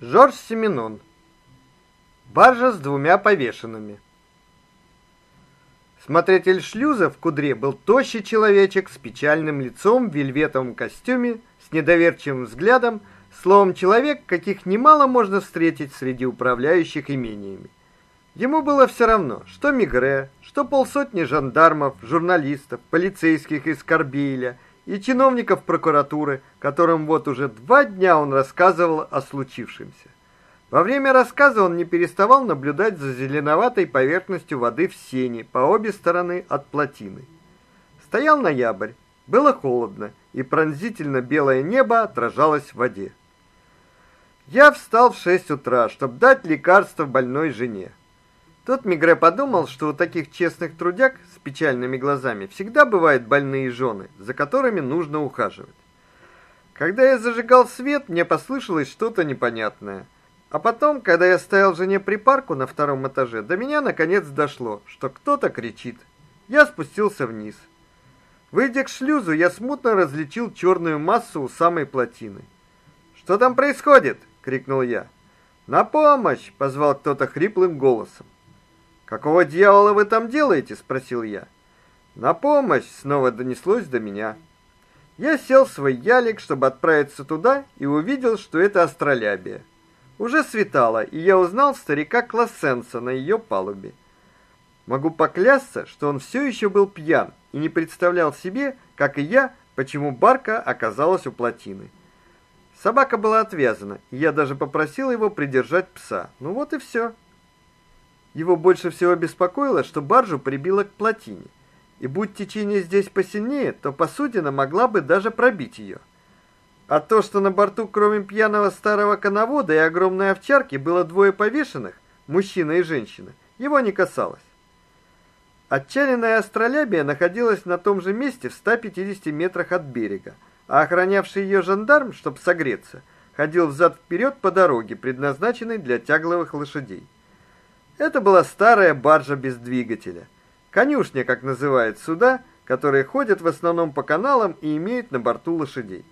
Жорж Семенон. Баржа с двумя повешенными. Смотритель шлюза в кудре был тощий человечек с печальным лицом в вельветовом костюме, с недоверчивым взглядом, словом человек, каких немало можно встретить среди управляющих имениями. Ему было все равно, что Мигре, что полсотни жандармов, журналистов, полицейских из Карбиля и чиновников прокуратуры, которым вот уже два дня он рассказывал о случившемся. Во время рассказа он не переставал наблюдать за зеленоватой поверхностью воды в сене по обе стороны от плотины. Стоял ноябрь, было холодно, и пронзительно белое небо отражалось в воде. Я встал в шесть утра, чтобы дать лекарство больной жене. Тут Мигре подумал, что у таких честных трудяг с печальными глазами всегда бывают больные жены, за которыми нужно ухаживать. Когда я зажигал свет, мне послышалось что-то непонятное. А потом, когда я стоял жене припарку на втором этаже, до меня наконец дошло, что кто-то кричит. Я спустился вниз. Выйдя к шлюзу, я смутно различил черную массу у самой плотины. "Что там происходит?" крикнул я. "На помощь!" позвал кто-то хриплым голосом. Какого дьявола вы там делаете, спросил я. На помощь снова донеслось до меня. Я сел в свой ялик, чтобы отправиться туда, и увидел, что это астролябия. Уже светало, и я узнал старика Классенса на ее палубе. Могу поклясться, что он все еще был пьян и не представлял себе, как и я, почему барка оказалась у плотины. Собака была отвязана, и я даже попросил его придержать пса. Ну вот и все. Его больше всего беспокоило, что баржу прибило к плотине. И будь течение здесь посильнее, то посудина могла бы даже пробить ее. А то, что на борту кроме пьяного старого коновода и огромной овчарки было двое повешенных, мужчина и женщина, его не касалось. Отчаянная астролябия находилась на том же месте в 150 метрах от берега, а охранявший ее жандарм, чтобы согреться, ходил взад вперед по дороге, предназначенной для тягловых лошадей. Это была старая баржа без двигателя. Конюшня, как называют суда, которые ходят в основном по каналам и имеют на борту лошадей.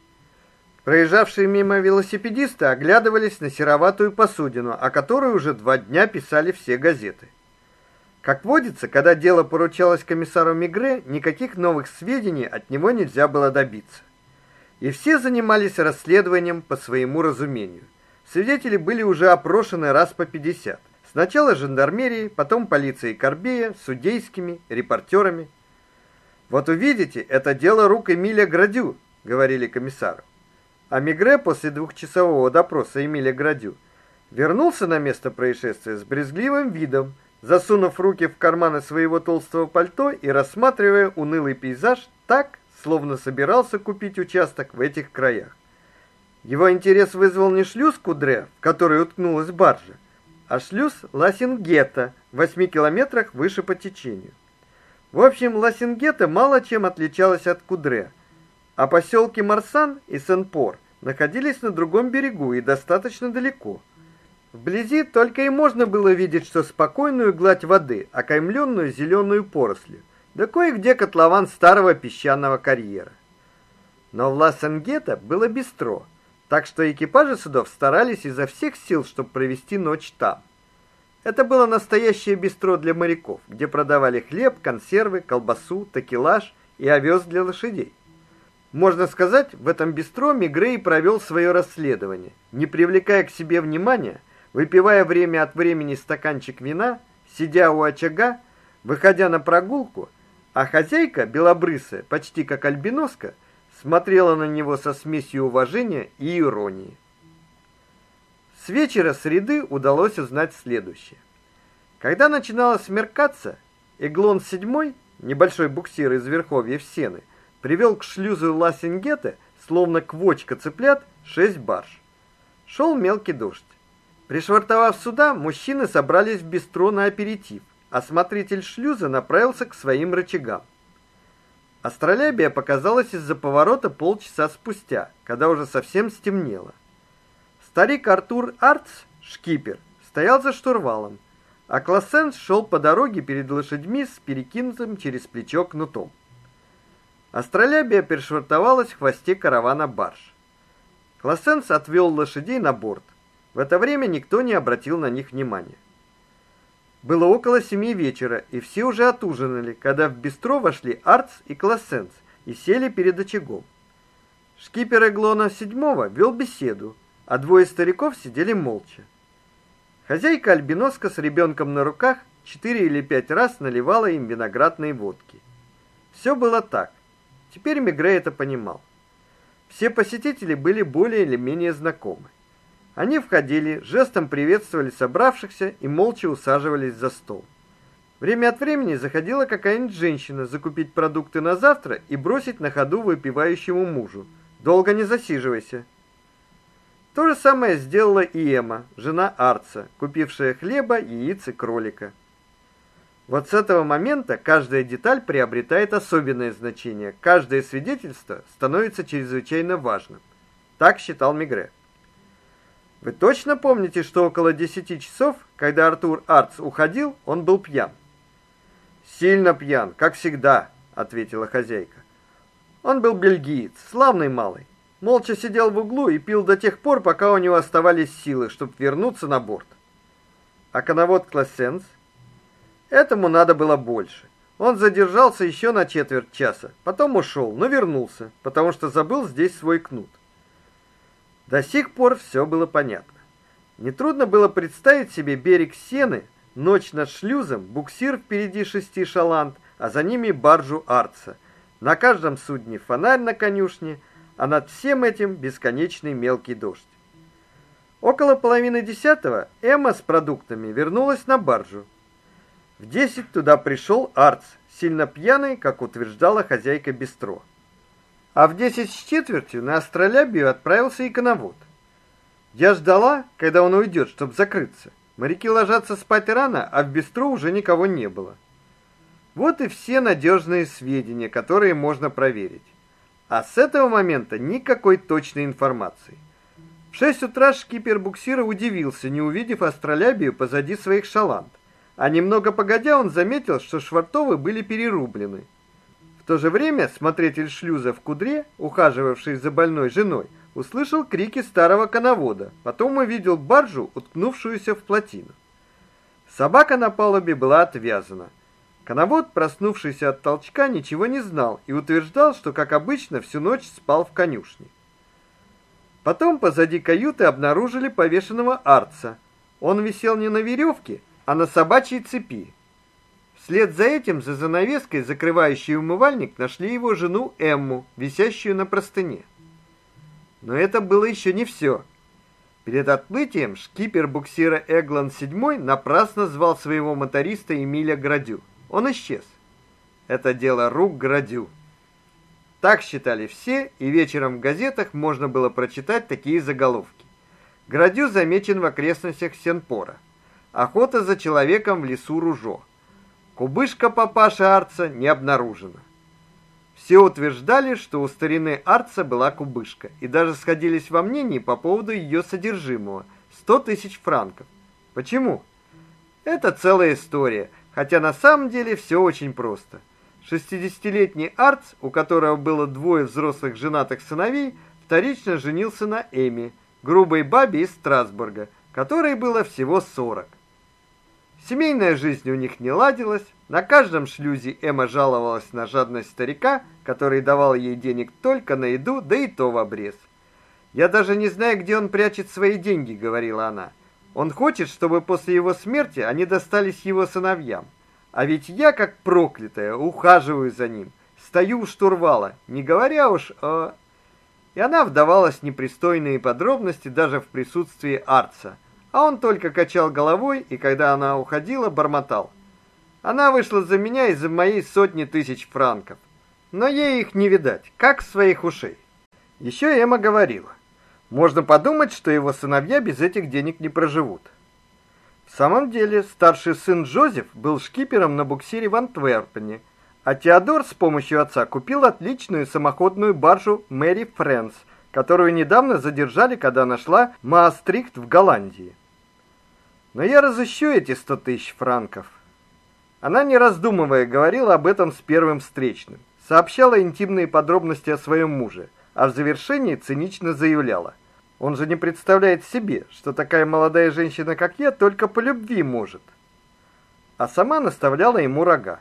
Проезжавшие мимо велосипедисты оглядывались на сероватую посудину, о которой уже два дня писали все газеты. Как водится, когда дело поручалось комиссару Мигре, никаких новых сведений от него нельзя было добиться. И все занимались расследованием по своему разумению. Свидетели были уже опрошены раз по 50. Сначала жандармерией, потом полицией Корбея, судейскими, репортерами. Вот увидите, это дело рук Эмиля Градю, говорили комиссару. А Мигре после двухчасового допроса Эмиля Градю вернулся на место происшествия с брезгливым видом, засунув руки в карманы своего толстого пальто и рассматривая унылый пейзаж так, словно собирался купить участок в этих краях. Его интерес вызвал не шлюз Кудре, в который уткнулась баржа, а шлюз Ласингета в 8 километрах выше по течению. В общем, Ласингета мало чем отличалась от Кудре, а поселки Марсан и Сен-Пор находились на другом берегу и достаточно далеко. Вблизи только и можно было видеть, что спокойную гладь воды, окаймленную зеленую порослью, да кое-где котлован старого песчаного карьера. Но в Ласенгета было бистро, так что экипажи судов старались изо всех сил, чтобы провести ночь там. Это было настоящее бистро для моряков, где продавали хлеб, консервы, колбасу, такелаж и овес для лошадей. Можно сказать, в этом бистро Мигрей провел свое расследование, не привлекая к себе внимания, выпивая время от времени стаканчик вина, сидя у очага, выходя на прогулку, а хозяйка, белобрысая, почти как альбиноска, смотрела на него со смесью уважения и иронии. С вечера среды удалось узнать следующее. Когда начинало смеркаться, Эглон VII, небольшой буксир из верховьев Сены, привел к шлюзу Ласингета, словно квочка цыплят, шесть барж. Шел мелкий дождь. Пришвартовав суда, мужчины собрались в бистро на аперитив, а смотритель шлюза направился к своим рычагам. Астролябия показалась из-за поворота полчаса спустя, когда уже совсем стемнело. Старик Артур Артс, шкипер, стоял за штурвалом, а Классенс шел по дороге перед лошадьми с перекинутым через плечо кнутом. Астролябия пришвартовалась в хвосте каравана барж. Классенс отвел лошадей на борт. В это время никто не обратил на них внимания. Было около семи вечера, и все уже отужинали, когда в бистро вошли Арц и Классенс и сели перед очагом. Шкипер Эглона седьмого вел беседу, а двое стариков сидели молча. Хозяйка Альбиноска с ребенком на руках четыре или пять раз наливала им виноградной водки. Все было так. Теперь Мегре это понимал. Все посетители были более или менее знакомы. Они входили, жестом приветствовали собравшихся и молча усаживались за стол. Время от времени заходила какая-нибудь женщина закупить продукты на завтра и бросить на ходу выпивающему мужу: "Долго не засиживайся". То же самое сделала и Эма, жена Арца, купившая хлеба, яиц и кролика. Вот с этого момента каждая деталь приобретает особенное значение, каждое свидетельство становится чрезвычайно важным. Так считал Мигре. Вы точно помните, что около 10 часов, когда Артур Арц уходил, он был пьян? Сильно пьян, как всегда, ответила хозяйка. Он был бельгиец, славный малый. Молча сидел в углу и пил до тех пор, пока у него оставались силы, чтобы вернуться на борт. А коновод Классенс Этому надо было больше. Он задержался еще на четверть часа, потом ушел, но вернулся, потому что забыл здесь свой кнут. До сих пор все было понятно. Нетрудно было представить себе берег Сены, ночь над шлюзом, буксир впереди шести шаланд, а за ними баржу Арца. На каждом судне фонарь на конюшне, а над всем этим бесконечный мелкий дождь. Около половины десятого Эмма с продуктами вернулась на баржу. В десять туда пришел Арц, сильно пьяный, как утверждала хозяйка бистро. А в десять с четвертью на астролябию отправился и. Я ждала, когда он уйдет, чтобы закрыться. Моряки ложатся спать рано, а в бистро уже никого не было. Вот и все надежные сведения, которые можно проверить. А с этого момента никакой точной информации. В шесть утра шкипер буксира удивился, не увидев астролябию позади своих шаланд а немного погодя он заметил, что швартовы были перерублены. В то же время смотритель шлюза в Кудре, ухаживавший за больной женой, услышал крики старого коновода. Потом увидел баржу, уткнувшуюся в плотину. Собака на палубе была отвязана. Коновод, проснувшийся от толчка, ничего не знал и утверждал, что, как обычно, всю ночь спал в конюшне. Потом позади каюты обнаружили повешенного арца. Он висел не на веревке, а на собачьей цепи. Вслед за этим за занавеской, закрывающей умывальник, нашли его жену Эмму, висящую на простыне. Но это было еще не все. Перед отплытием шкипер буксира Эглан VII напрасно звал своего моториста Эмиля Градю. Он исчез. Это дело рук Градю. Так считали все, и вечером в газетах можно было прочитать такие заголовки. Градю замечен в окрестностях Сенпора. Охота за человеком в лесу Ружо. Кубышка папаши Арца не обнаружена. Все утверждали, что у старины Арца была кубышка, и даже сходились во мнении по поводу ее содержимого 100 тысяч франков. Почему? Это целая история, хотя на самом деле все очень просто. 60-летний Арц, у которого было двое взрослых женатых сыновей, вторично женился на Эми, грубой бабе из Страсбурга, которой было всего 40. Семейная жизнь у них не ладилась. На каждом шлюзе Эмма жаловалась на жадность старика, который давал ей денег только на еду, да и то в обрез. Я даже не знаю, где он прячет свои деньги, говорила она. Он хочет, чтобы после его смерти они достались его сыновьям. А ведь я, как проклятая, ухаживаю за ним, стою у штурвала, не говоря уж о И она вдавалась в непристойные подробности даже в присутствии Арца а он только качал головой и когда она уходила, бормотал: "Она вышла за меня из-за моей сотни тысяч франков, но ей их не видать, как своих ушей". Еще Эмма говорила: "Можно подумать, что его сыновья без этих денег не проживут". В самом деле, старший сын Джозеф был шкипером на буксире в Антверпене, а Теодор с помощью отца купил отличную самоходную баржу Мэри Фрэнс, которую недавно задержали, когда нашла Маастрихт в Голландии. Но я разыщу эти сто тысяч франков. Она не раздумывая говорила об этом с первым встречным, сообщала интимные подробности о своем муже, а в завершении цинично заявляла: Он же не представляет себе, что такая молодая женщина, как я, только по любви может. А сама наставляла ему рога.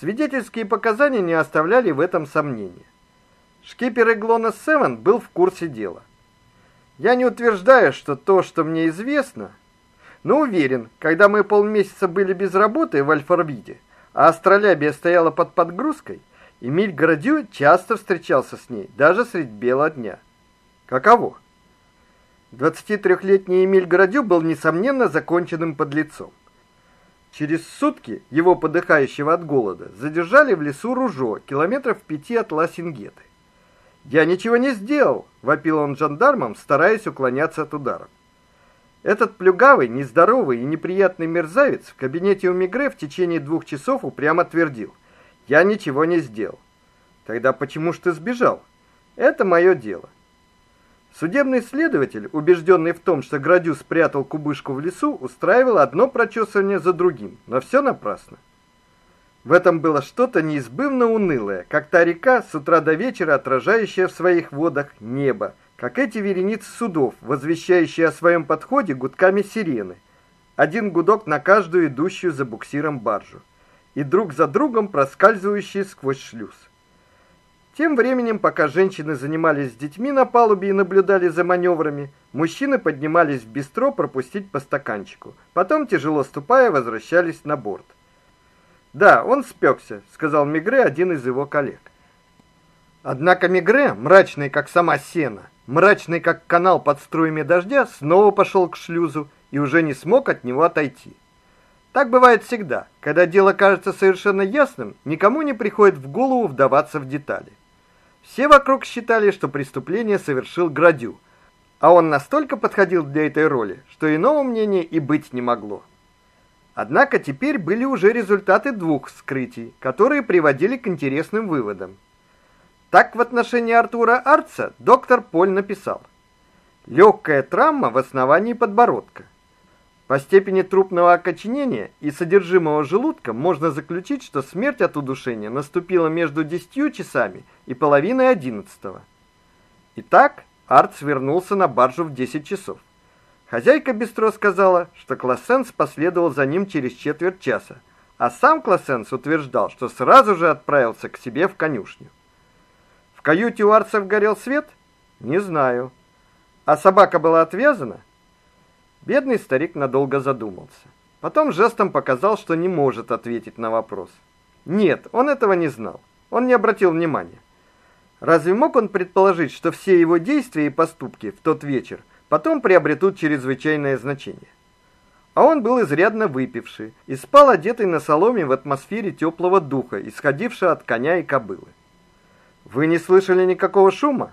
Свидетельские показания не оставляли в этом сомнения. Шкипер Иглона Севен был в курсе дела. Я не утверждаю, что то, что мне известно, но уверен, когда мы полмесяца были без работы в Альфарвиде, а астролябия стояла под подгрузкой, Эмиль Городю часто встречался с ней, даже средь бела дня. Каково? 23-летний Эмиль Городю был несомненно законченным подлецом. Через сутки его подыхающего от голода задержали в лесу Ружо, километров пяти от Ласингеты. "Я ничего не сделал", вопил он жандармам, стараясь уклоняться от ударов. Этот плюгавый, нездоровый и неприятный мерзавец в кабинете у Мигре в течение двух часов упрямо твердил: "Я ничего не сделал". Тогда почему ж ты сбежал? Это мое дело. Судебный следователь, убежденный в том, что Градю спрятал кубышку в лесу, устраивал одно прочесывание за другим, но все напрасно. В этом было что-то неизбывно унылое, как та река с утра до вечера отражающая в своих водах небо, как эти вереницы судов, возвещающие о своем подходе гудками сирены. Один гудок на каждую идущую за буксиром баржу, и друг за другом проскальзывающие сквозь шлюз. Тем временем, пока женщины занимались с детьми на палубе и наблюдали за маневрами, мужчины поднимались в бистро пропустить по стаканчику. Потом, тяжело ступая, возвращались на борт. "Да, он спекся», — сказал Мигре, один из его коллег. Однако Мигре, мрачный как сама сена, мрачный как канал под струями дождя, снова пошел к шлюзу и уже не смог от него отойти. Так бывает всегда. Когда дело кажется совершенно ясным, никому не приходит в голову вдаваться в детали. Все вокруг считали, что преступление совершил Градю, а он настолько подходил для этой роли, что иного мнения и быть не могло. Однако теперь были уже результаты двух вскрытий, которые приводили к интересным выводам. Так в отношении Артура Арца доктор Поль написал: легкая травма в основании подбородка. По степени трупного окоченения и содержимого желудка можно заключить, что смерть от удушения наступила между 10 часами и половиной одиннадцатого. Итак, Арт вернулся на баржу в 10 часов. Хозяйка бистро сказала, что Классенс последовал за ним через четверть часа, а сам Классенс утверждал, что сразу же отправился к себе в конюшню. Каюте у Арцев горел свет? Не знаю. А собака была отвязана? Бедный старик надолго задумался. Потом жестом показал, что не может ответить на вопрос. Нет, он этого не знал. Он не обратил внимания. Разве мог он предположить, что все его действия и поступки в тот вечер потом приобретут чрезвычайное значение? А он был изрядно выпивший и спал одетый на соломе в атмосфере теплого духа, исходившего от коня и кобылы. Вы не слышали никакого шума?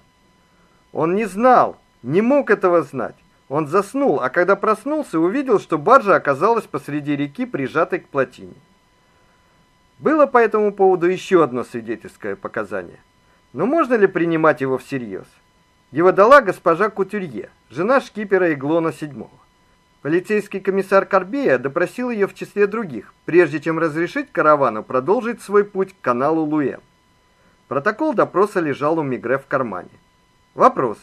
Он не знал, не мог этого знать. Он заснул, а когда проснулся, увидел, что баржа оказалась посреди реки, прижатой к плотине. Было по этому поводу еще одно свидетельское показание. Но можно ли принимать его всерьез? Его дала госпожа Кутюрье, жена шкипера Иглона VII. Полицейский комиссар Карбея допросил ее в числе других, прежде чем разрешить каравану продолжить свой путь к каналу Луэ. Протокол допроса лежал у Мигре в кармане. Вопрос: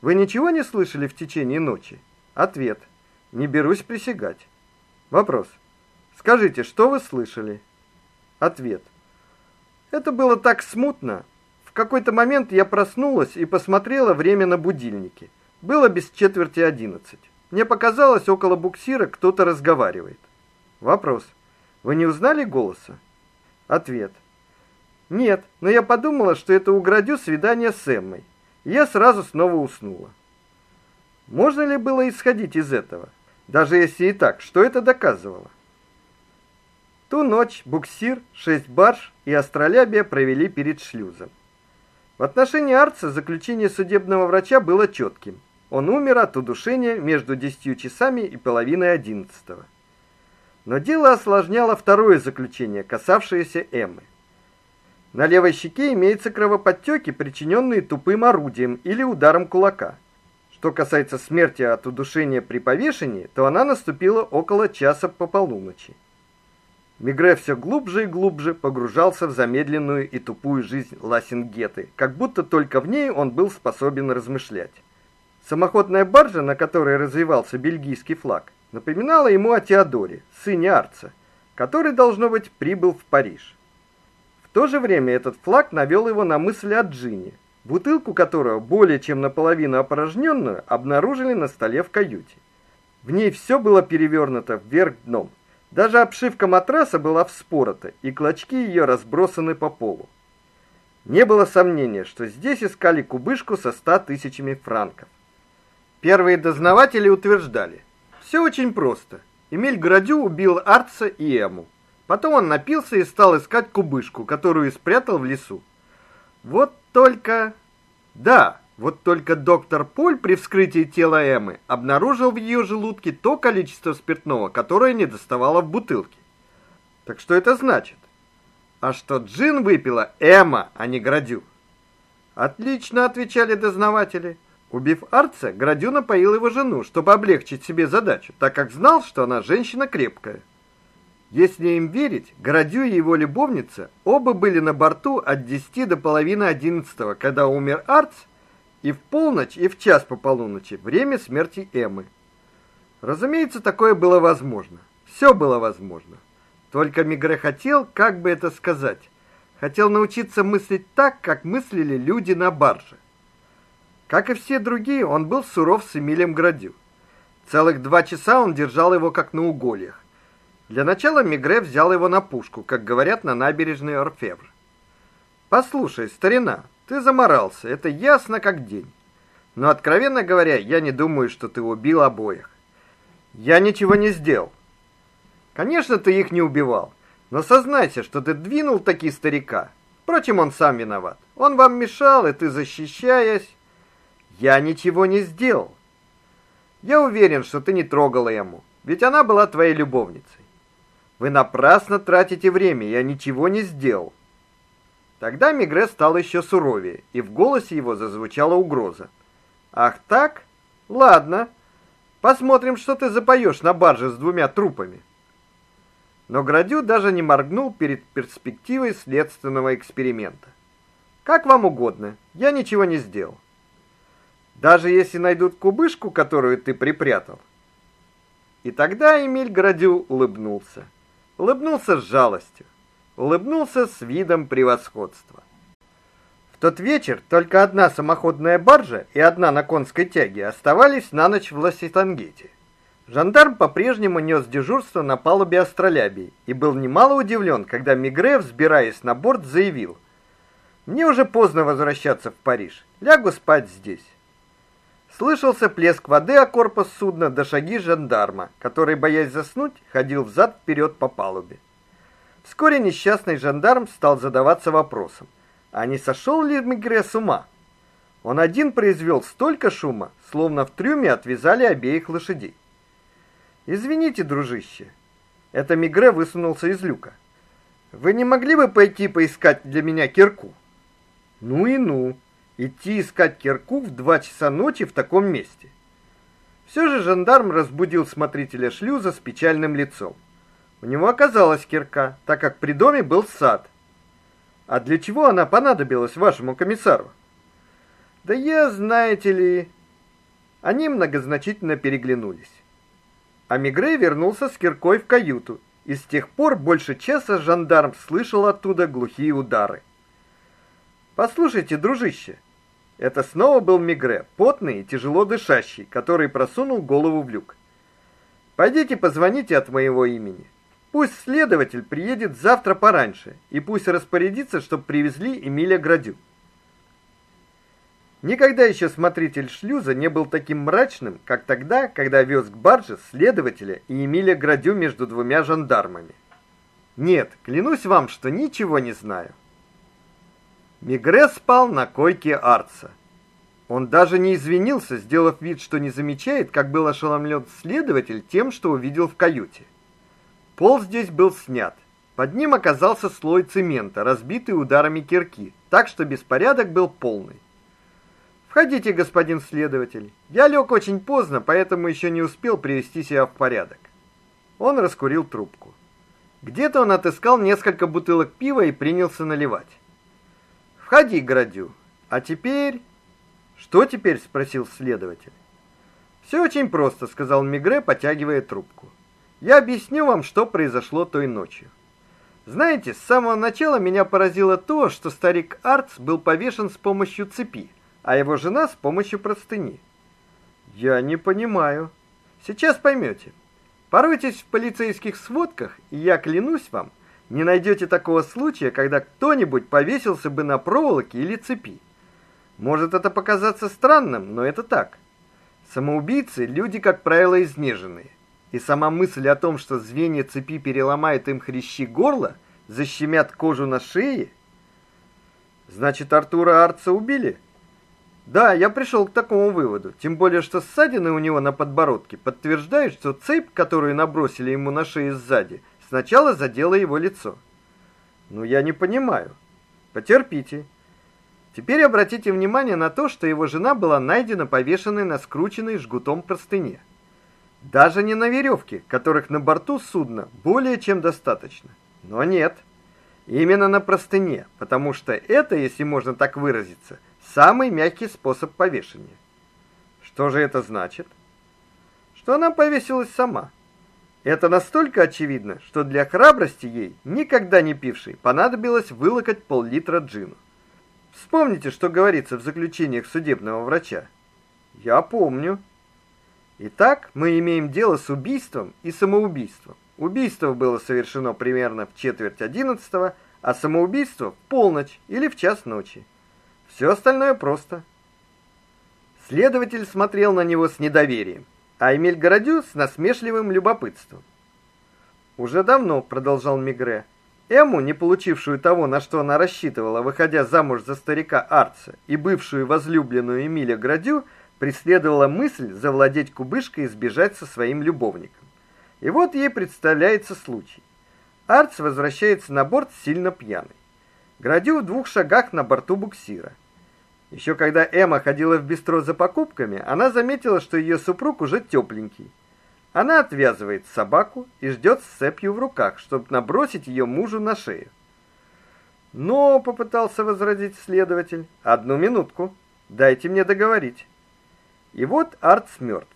вы ничего не слышали в течение ночи? Ответ: Не берусь присягать. Вопрос: Скажите, что вы слышали? Ответ: Это было так смутно. В какой-то момент я проснулась и посмотрела время на будильнике. Было без четверти одиннадцать. Мне показалось, около буксира кто-то разговаривает. Вопрос: Вы не узнали голоса? Ответ: Нет, но я подумала, что это у Градю свидание с Эммой я сразу снова уснула. Можно ли было исходить из этого? Даже если и так, что это доказывало? Ту ночь буксир, шесть барж и астролябия провели перед шлюзом. В отношении Арца заключение судебного врача было четким. Он умер от удушения между 10 часами и половиной одиннадцатого. Но дело осложняло второе заключение, касавшееся Эммы. На левой щеке имеются кровоподтеки, причиненные тупым орудием или ударом кулака. Что касается смерти от удушения при повешении, то она наступила около часа по полуночи. Мигре все глубже и глубже погружался в замедленную и тупую жизнь Ласингеты, как будто только в ней он был способен размышлять. Самоходная баржа, на которой развивался бельгийский флаг, напоминала ему о Теодоре, сыне Арца, который должно быть прибыл в Париж. То же время этот флаг навел его на мысль о джине, бутылку которого, более чем наполовину опорожненную, обнаружили на столе в каюте. В ней все было перевернуто вверх дном. Даже обшивка матраса была вспорота, и клочки ее разбросаны по полу. Не было сомнения, что здесь искали кубышку со ста тысячами франков. Первые дознаватели утверждали, все очень просто. Эмиль Градю убил Арца и Эму. Потом он напился и стал искать кубышку, которую спрятал в лесу. Вот только да, вот только доктор Поль при вскрытии тела Эммы обнаружил в ее желудке то количество спиртного, которое не доставало в бутылке. Так что это значит? А что джин выпила Эмма, а не Градю? Отлично отвечали дознаватели. Убив Арца, Градю напоил его жену, чтобы облегчить себе задачу, так как знал, что она женщина крепкая. Если им верить, Градю и его любовница оба были на борту от 10 до половины 11, когда умер Арц, и в полночь, и в час по полуночи, время смерти Эммы. Разумеется, такое было возможно. Все было возможно. Только Мигре хотел, как бы это сказать, хотел научиться мыслить так, как мыслили люди на барже. Как и все другие, он был суров с Эмилем Градю. Целых два часа он держал его как на угольях. Для начала Мигре взял его на пушку, как говорят на набережной Орфевр. Послушай, старина, ты заморался, это ясно как день. Но откровенно говоря, я не думаю, что ты убил обоих. Я ничего не сделал. Конечно, ты их не убивал, но сознайся, что ты двинул таки старика. Впрочем, он сам виноват. Он вам мешал, и ты защищаясь, я ничего не сделал. Я уверен, что ты не трогала ему, ведь она была твоей любовницей. Вы напрасно тратите время, я ничего не сделал. Тогда Мигре стал еще суровее, и в голосе его зазвучала угроза. Ах так? Ладно. Посмотрим, что ты запоешь на барже с двумя трупами. Но Градю даже не моргнул перед перспективой следственного эксперимента. Как вам угодно. Я ничего не сделал. Даже если найдут кубышку, которую ты припрятал. И тогда Эмиль Градю улыбнулся. Улыбнулся с жалостью улыбнулся с видом превосходства. В тот вечер только одна самоходная баржа и одна на конской тяге оставались на ночь в Ласситангете. Жандарм по-прежнему нес дежурство на палубе Астролябии и был немало удивлен, когда Мигре, взбираясь на борт, заявил: "Мне уже поздно возвращаться в Париж. Лягу спать здесь". Слышался плеск воды о корпус судна до шаги жандарма, который, боясь заснуть, ходил взад вперед по палубе. Вскоре несчастный жандарм стал задаваться вопросом: а не сошел ли Мигре с ума? Он один произвел столько шума, словно в трюме отвязали обеих лошадей. Извините, дружище. Это Мигре высунулся из люка. Вы не могли бы пойти поискать для меня кирку? Ну и ну. Идти искать кирку в два часа ночи в таком месте. Все же жандарм разбудил смотрителя шлюза с печальным лицом. У него оказалась кирка, так как при доме был сад. А для чего она понадобилась вашему комиссару? Да я, знаете ли, они многозначительно переглянулись. А Мигрей вернулся с киркой в каюту, и с тех пор больше часа жандарм слышал оттуда глухие удары. Послушайте, дружище, это снова был Мигре, потный и тяжело дышащий, который просунул голову в люк. Пойдите позвоните от моего имени. Пусть следователь приедет завтра пораньше, и пусть распорядится, чтобы привезли Эмиля Градю. Никогда еще смотритель шлюза не был таким мрачным, как тогда, когда вез к барже следователя и Эмиля Градю между двумя жандармами. Нет, клянусь вам, что ничего не знаю. Мигре спал на койке Арца. Он даже не извинился, сделав вид, что не замечает, как был ошеломлен следователь тем, что увидел в каюте. Пол здесь был снят. Под ним оказался слой цемента, разбитый ударами кирки, так что беспорядок был полный. Входите, господин следователь. Я лег очень поздно, поэтому еще не успел привести себя в порядок. Он раскурил трубку. Где-то он отыскал несколько бутылок пива и принялся наливать. Входи, Градю. А теперь Что теперь, спросил следователь. Все очень просто, сказал Мигре, потягивая трубку. Я объясню вам, что произошло той ночью. Знаете, с самого начала меня поразило то, что старик Артс был повешен с помощью цепи, а его жена с помощью простыни. Я не понимаю. Сейчас поймете. Поройтесь в полицейских сводках, и я клянусь вам, не найдете такого случая, когда кто-нибудь повесился бы на проволоке или цепи. Может это показаться странным, но это так. Самоубийцы люди, как правило, изнеженные. И сама мысль о том, что звенья цепи переломают им хрящи горла, защемят кожу на шее, значит, Артура Арца убили. Да, я пришел к такому выводу. Тем более, что ссадины у него на подбородке подтверждают, что цепь, которую набросили ему на шею сзади, сначала задела его лицо. Ну я не понимаю. Потерпите. Теперь обратите внимание на то, что его жена была найдена повешенной на скрученной жгутом простыне. Даже не на веревке, которых на борту судна более чем достаточно. Но нет. Именно на простыне, потому что это, если можно так выразиться, самый мягкий способ повешения. Что же это значит? Что она повесилась сама. Это настолько очевидно, что для храбрости ей, никогда не пившей, понадобилось вылокать пол-литра джину. Вспомните, что говорится в заключениях судебного врача. Я помню. Итак, мы имеем дело с убийством и самоубийством. Убийство было совершено примерно в четверть одиннадцатого, а самоубийство в полночь или в час ночи. Все остальное просто. Следователь смотрел на него с недоверием, а Эмиль Городю с насмешливым любопытством. Уже давно, продолжал Мигре, Эму, не получившую того, на что она рассчитывала, выходя замуж за старика Арца, и бывшую возлюбленную Эмиля Градю, преследовала мысль завладеть кубышкой и сбежать со своим любовником. И вот ей представляется случай. Арц возвращается на борт сильно пьяный. Градю в двух шагах на борту буксира. Еще когда Эмма ходила в бистро за покупками, она заметила, что ее супруг уже тепленький. Она отвязывает собаку и ждет с цепью в руках, чтобы набросить ее мужу на шею. Но попытался возразить следователь. Одну минутку. Дайте мне договорить. И вот Арт мертв.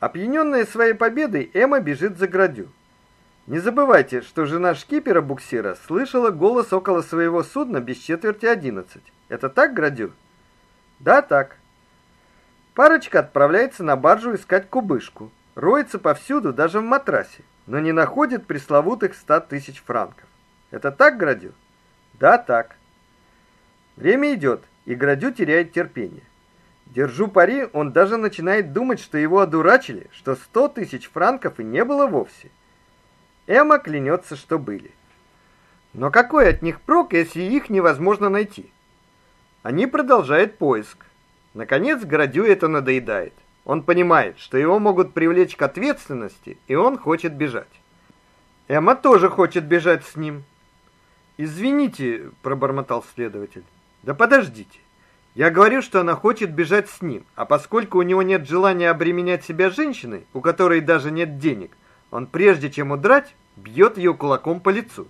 Опьяненная своей победой, Эмма бежит за градю. Не забывайте, что жена шкипера буксира слышала голос около своего судна без четверти одиннадцать. Это так, градю? Да, так. Парочка отправляется на баржу искать кубышку. Роется повсюду, даже в матрасе, но не находит пресловутых ста тысяч франков. Это так, Градю? Да, так. Время идет, и Градю теряет терпение. Держу пари, он даже начинает думать, что его одурачили, что сто тысяч франков и не было вовсе. Эмма клянется, что были. Но какой от них прок, если их невозможно найти? Они продолжают поиск. Наконец, Градю это надоедает. Он понимает, что его могут привлечь к ответственности, и он хочет бежать. Эмма тоже хочет бежать с ним. Извините, пробормотал следователь. Да подождите. Я говорю, что она хочет бежать с ним, а поскольку у него нет желания обременять себя женщиной, у которой даже нет денег, он прежде чем удрать, бьет ее кулаком по лицу.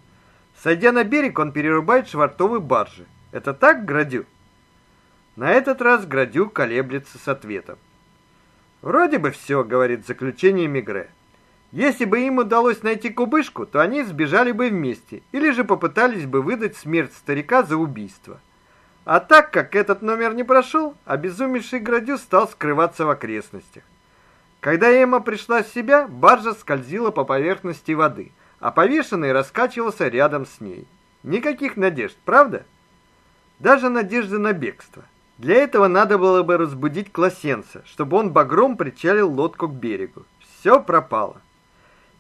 Сойдя на берег, он перерубает швартовы баржи. Это так, Градю? На этот раз Градю колеблется с ответом. Вроде бы все, говорит заключение Мигре. Если бы им удалось найти кубышку, то они сбежали бы вместе или же попытались бы выдать смерть старика за убийство. А так как этот номер не прошел, обезумевший Градю стал скрываться в окрестностях. Когда Эмма пришла в себя, баржа скользила по поверхности воды, а повешенный раскачивался рядом с ней. Никаких надежд, правда? Даже надежды на бегство. Для этого надо было бы разбудить Классенца, чтобы он багром причалил лодку к берегу. Все пропало.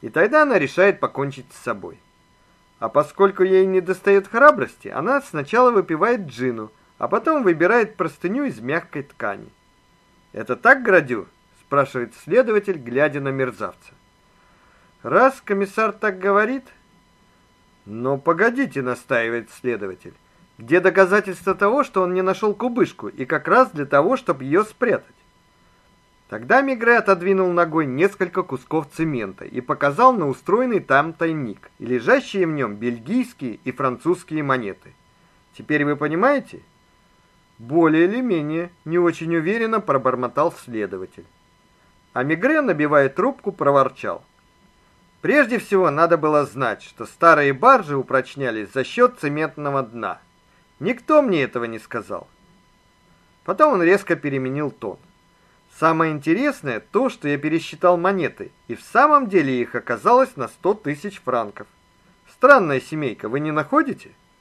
И тогда она решает покончить с собой. А поскольку ей не достает храбрости, она сначала выпивает джину, а потом выбирает простыню из мягкой ткани. Это так, Градю? Спрашивает следователь, глядя на мерзавца. Раз комиссар так говорит, но погодите, настаивает следователь. Где доказательства того, что он не нашел кубышку, и как раз для того, чтобы ее спрятать? Тогда Мигре отодвинул ногой несколько кусков цемента и показал на устроенный там тайник и лежащие в нем бельгийские и французские монеты. Теперь вы понимаете? Более или менее, не очень уверенно пробормотал следователь. А Мигре, набивая трубку, проворчал: Прежде всего, надо было знать, что старые баржи упрочнялись за счет цементного дна. Никто мне этого не сказал. Потом он резко переменил тон. Самое интересное то, что я пересчитал монеты, и в самом деле их оказалось на сто тысяч франков. Странная семейка, вы не находите?